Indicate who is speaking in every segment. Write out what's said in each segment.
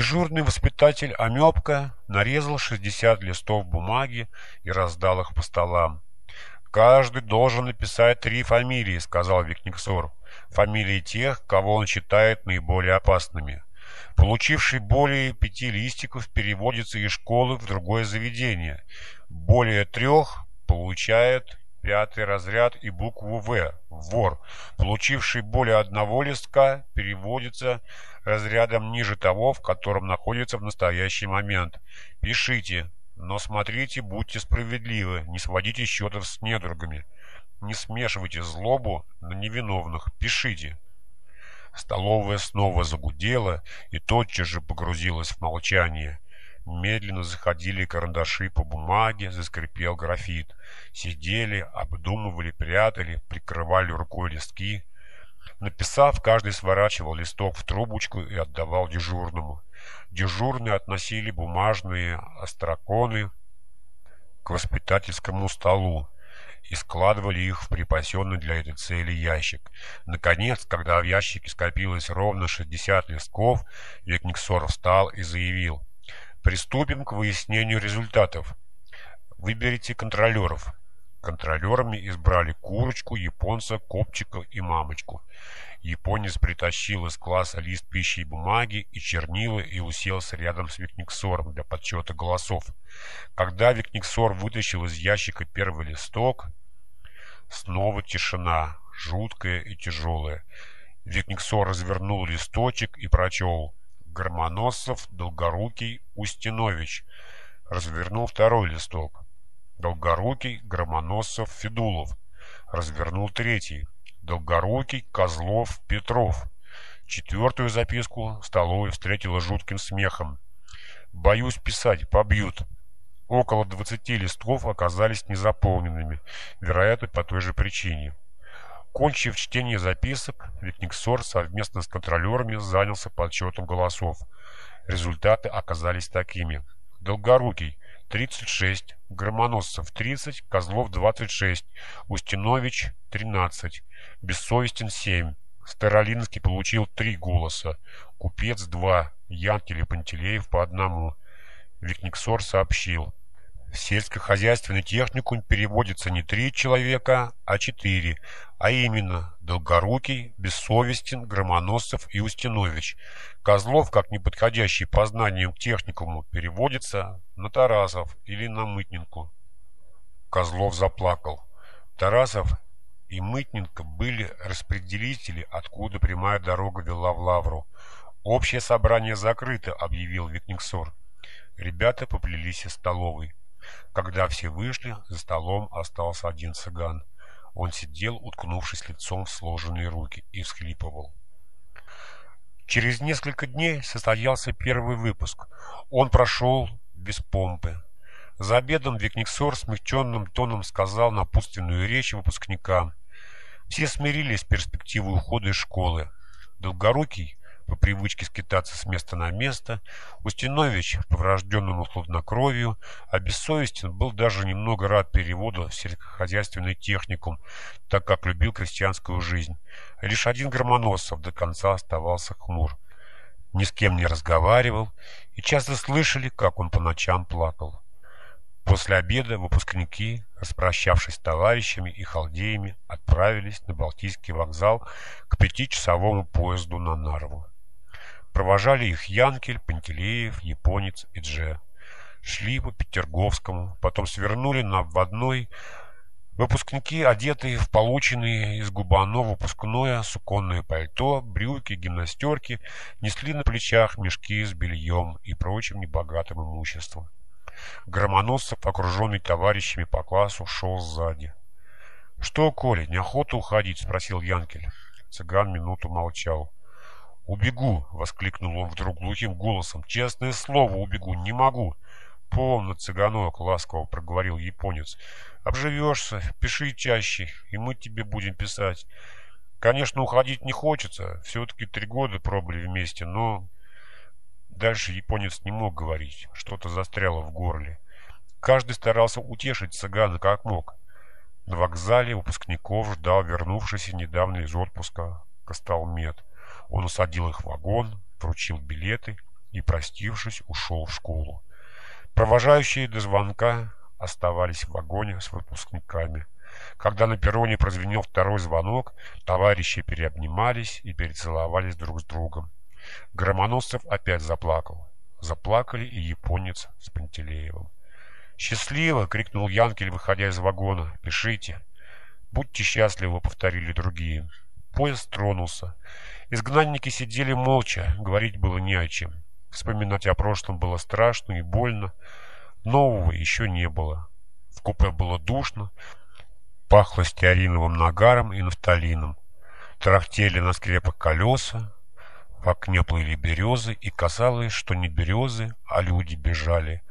Speaker 1: Дежурный воспитатель Амепка нарезал 60 листов бумаги и раздал их по столам. «Каждый должен написать три фамилии», — сказал Викниксор. «Фамилии тех, кого он считает наиболее опасными. Получивший более пяти листиков переводится из школы в другое заведение. Более трех получает пятый разряд и букву «В» — вор. Получивший более одного листка переводится разрядом ниже того, в котором находится в настоящий момент. Пишите, но смотрите, будьте справедливы, не сводите счетов с недругами. Не смешивайте злобу на невиновных, пишите. Столовая снова загудела и тотчас же погрузилась в молчание. Медленно заходили карандаши по бумаге, заскрипел графит. Сидели, обдумывали, прятали, прикрывали рукой листки. Написав, каждый сворачивал листок в трубочку и отдавал дежурному. Дежурные относили бумажные остроконы к воспитательскому столу и складывали их в припасенный для этой цели ящик. Наконец, когда в ящике скопилось ровно 60 листков, Викниксор встал и заявил – Приступим к выяснению результатов. Выберите контролеров. Контролерами избрали курочку, японца, копчика и мамочку. Японец притащил из класса лист пищи и бумаги и чернила и уселся рядом с Викниксором для подсчета голосов. Когда Викниксор вытащил из ящика первый листок, снова тишина, жуткая и тяжелая. Викниксор развернул листочек и прочел Громоносов, Долгорукий, Устинович. Развернул второй листок. Долгорукий, Громоносов, Федулов. Развернул третий. Долгорукий, Козлов, Петров. Четвертую записку столовой встретила жутким смехом. «Боюсь писать, побьют». Около двадцати листков оказались незаполненными, вероятно, по той же причине. Кончив чтение записок, Викниксор совместно с контролерами занялся подсчетом голосов. Результаты оказались такими. Долгорукий – 36, Громоносцев – 30, Козлов – 26, Устинович – 13, Бессовестен – 7. Старолинский получил 3 голоса, Купец – 2, Янкель и Пантелеев по одному. Викниксор сообщил – в сельскохозяйственный техникум переводится не три человека, а четыре, а именно Долгорукий, Бессовестен, Громоносцев и Устинович. Козлов, как неподходящий по знаниям к техникуму, переводится на Тарасов или на Мытненку. Козлов заплакал. Тарасов и Мытненко были распределители, откуда прямая дорога вела в Лавру. «Общее собрание закрыто», — объявил Викниксор. Ребята поплелись из столовой. Когда все вышли, за столом остался один цыган. Он сидел, уткнувшись лицом в сложенные руки, и всхлипывал. Через несколько дней состоялся первый выпуск. Он прошел без помпы. За обедом Викниксор смягченным тоном сказал напутственную речь выпускникам. Все смирились с перспективой ухода из школы. Долгорукий по привычке скитаться с места на место, Устинович по врожденному хладнокровию, а бессовестен был даже немного рад переводу в сельскохозяйственный техникум, так как любил крестьянскую жизнь. Лишь один Громоносов до конца оставался хмур. Ни с кем не разговаривал, и часто слышали, как он по ночам плакал. После обеда выпускники, распрощавшись с товарищами и халдеями, отправились на Балтийский вокзал к пятичасовому поезду на Нарву. Провожали их Янкель, Пантелеев, Японец и Дже. Шли по Петерговскому, потом свернули на обводной. Выпускники, одетые в полученные из Губано выпускное суконное пальто, брюки, гимнастерки, несли на плечах мешки с бельем и прочим небогатым имуществом. Громоносцев, окруженный товарищами по классу, шел сзади. — Что, Коля, неохота уходить? — спросил Янкель. Цыган минуту молчал. «Убегу!» — воскликнул он вдруг глухим голосом. «Честное слово, убегу! Не могу!» «Помно, цыганок!» — ласково проговорил японец. «Обживешься, пиши чаще, и мы тебе будем писать. Конечно, уходить не хочется, все-таки три года пробыли вместе, но...» Дальше японец не мог говорить, что-то застряло в горле. Каждый старался утешить цыгана как мог. На вокзале выпускников ждал вернувшийся недавно из отпуска Костолмет. Он усадил их в вагон, вручил билеты и, простившись, ушел в школу. Провожающие до звонка оставались в вагоне с выпускниками. Когда на перроне прозвенел второй звонок, товарищи переобнимались и перецеловались друг с другом. Громоносцев опять заплакал. Заплакали и японец с Пантелеевым. «Счастливо!» — крикнул Янкель, выходя из вагона. «Пишите!» «Будьте счастливы!» — повторили другие. Поезд тронулся. Изгнанники сидели молча, говорить было не о чем. Вспоминать о прошлом было страшно и больно. Нового еще не было. В купе было душно, пахло стеариновым нагаром и нафталином. Трахтели на скрепах колеса, в окне плыли березы, и казалось, что не березы, а люди бежали.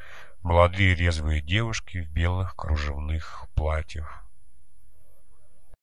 Speaker 1: Молодые резвые девушки в белых кружевных платьях.